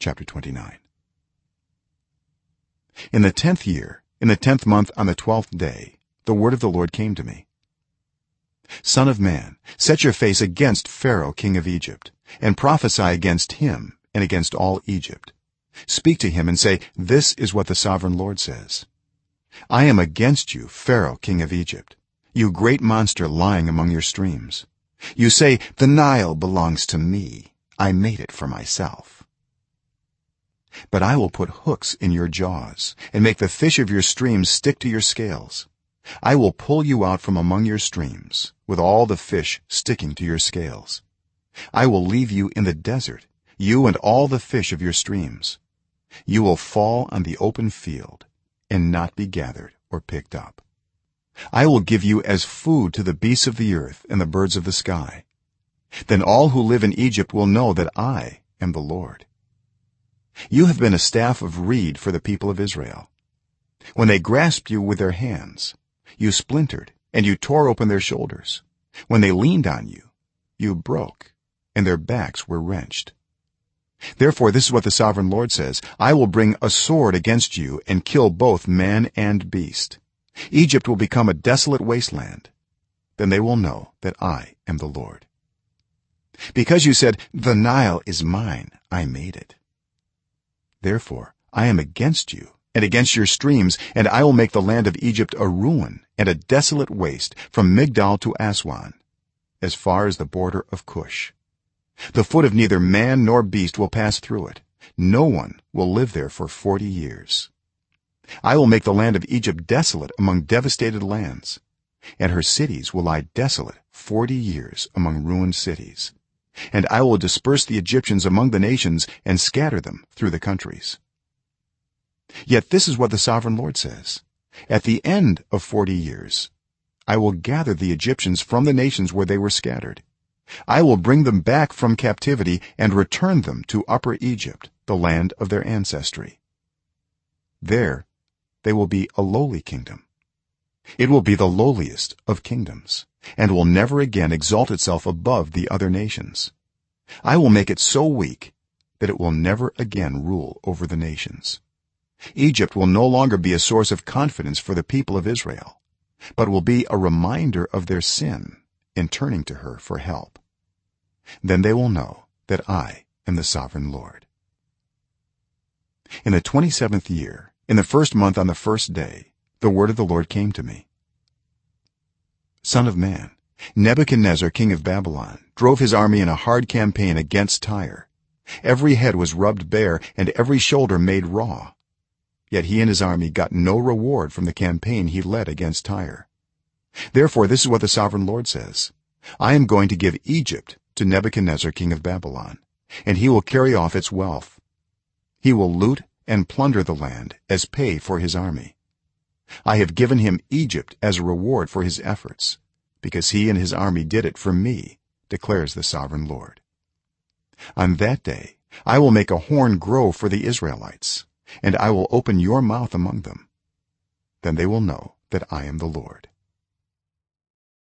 chapter 29 in the 10th year in the 10th month on the 12th day the word of the lord came to me. Son of man set your face against pharaoh king of egypt and prophesy against him and against all egypt. Speak to him and say this is what the sovereign lord says. I am against you pharaoh king of egypt you great monster lying among your streams. You say the nile belongs to me. I made it for myself but i will put hooks in your jaws and make the fish of your streams stick to your scales. I will pull you out from among your streams with all the fish sticking to your scales. I will leave you in the desert you and all the fish of your streams. You will fall on the open field and not be gathered or picked up. I will give you as food to the beasts of the earth and the birds of the sky. Then all who live in egypt will know that i am the lord you have been a staff of reed for the people of israel. When they grasped you with their hands you splintered and you tore open their shoulders. When they leaned on you you broke and their backs were wrenched. Therefore this is what the sovereign lord says. I will bring a sword against you and kill both man and beast. Egypt will become a desolate wasteland. Then they will know that i am the lord. Because you said the nile is mine i made it therefore i am against you and against your streams and i will make the land of egypt a ruin and a desolate waste from migdol to aswan as far as the border of cush. The foot of neither man nor beast will pass through it. No one will live there for 40 years. I will make the land of egypt desolate among devastated lands and her cities will lie desolate 40 years among ruined cities and i will disperse the egyptians among the nations and scatter them through the countries. Yet this is what the sovereign lord says. At the end of 40 years i will gather the egyptians from the nations where they were scattered. I will bring them back from captivity and return them to upper egypt the land of their ancestry. There they will be a lowly kingdom. It will be the lowliest of kingdoms and will never again exalt itself above the other nations i will make it so weak that it will never again rule over the nations. Egypt will no longer be a source of confidence for the people of israel but will be a reminder of their sin in turning to her for help. Then they will know that i am the sovereign lord. In the 27th year in the first month on the first day the word of the lord came to me. Son of man nebuchadnezzar king of babylon drove his army in a hard campaign against tyre. Every head was rubbed bare and every shoulder made raw. Yet he and his army got no reward from the campaign he led against tyre. Therefore this is what the sovereign lord says. I am going to give egypt to nebuchadnezzar king of babylon and he will carry off its wealth. He will loot and plunder the land as pay for his army. I have given him egypt as a reward for his efforts because he and his army did it for me declares the sovereign lord. On that day i will make a horn grow for the israelites and i will open your mouth among them. Then they will know that i am the lord